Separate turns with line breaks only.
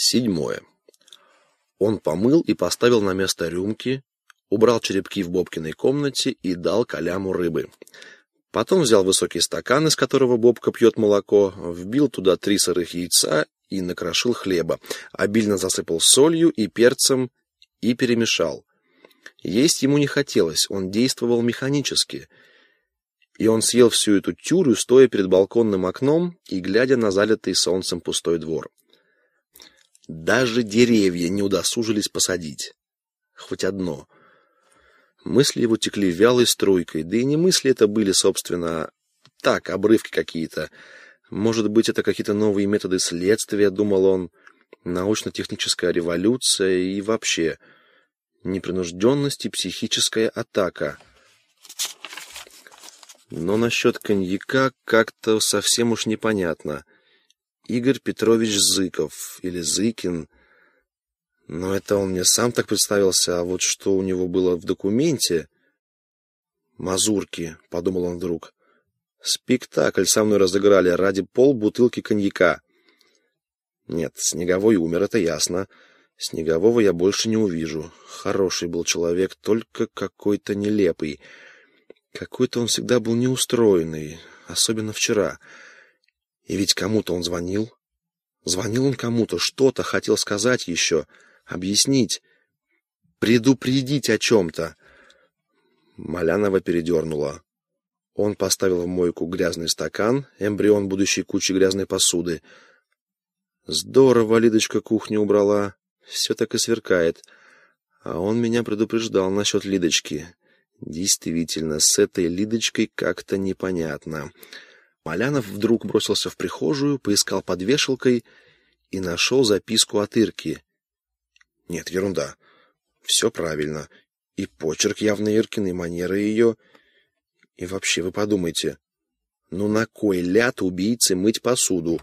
Седьмое. Он помыл и поставил на место рюмки, убрал черепки в Бобкиной комнате и дал Коляму рыбы. Потом взял высокий стакан, из которого Бобка пьет молоко, вбил туда три сырых яйца и накрошил хлеба, обильно засыпал солью и перцем и перемешал. Есть ему не хотелось, он действовал механически. И он съел всю эту тюрю, стоя перед балконным окном и глядя на залитый солнцем пустой двор. Даже деревья не удосужились посадить. Хоть одно. Мысли его текли вялой струйкой, да и не мысли это были, собственно, так, обрывки какие-то. Может быть, это какие-то новые методы следствия, думал он, научно-техническая революция и вообще непринужденность и психическая атака. Но насчет коньяка как-то совсем уж непонятно — Игорь Петрович Зыков или Зыкин. Но это он мне сам так представился, а вот что у него было в документе... «Мазурки», — подумал он вдруг. «Спектакль со мной разыграли ради полбутылки коньяка». Нет, Снеговой умер, это ясно. Снегового я больше не увижу. Хороший был человек, только какой-то нелепый. Какой-то он всегда был неустроенный, особенно вчера. И ведь кому-то он звонил. Звонил он кому-то, что-то хотел сказать еще, объяснить, предупредить о чем-то. Малянова передернула. Он поставил в мойку грязный стакан, эмбрион будущей кучи грязной посуды. Здорово Лидочка кухню убрала. Все так и сверкает. А он меня предупреждал насчет Лидочки. Действительно, с этой Лидочкой как-то непонятно. Малянов вдруг бросился в прихожую, поискал под вешалкой и нашел записку от Ирки. Нет, ерунда. Все правильно. И почерк явно Иркин, и манера ее. И вообще, вы подумайте, ну на кой ляд убийце мыть посуду?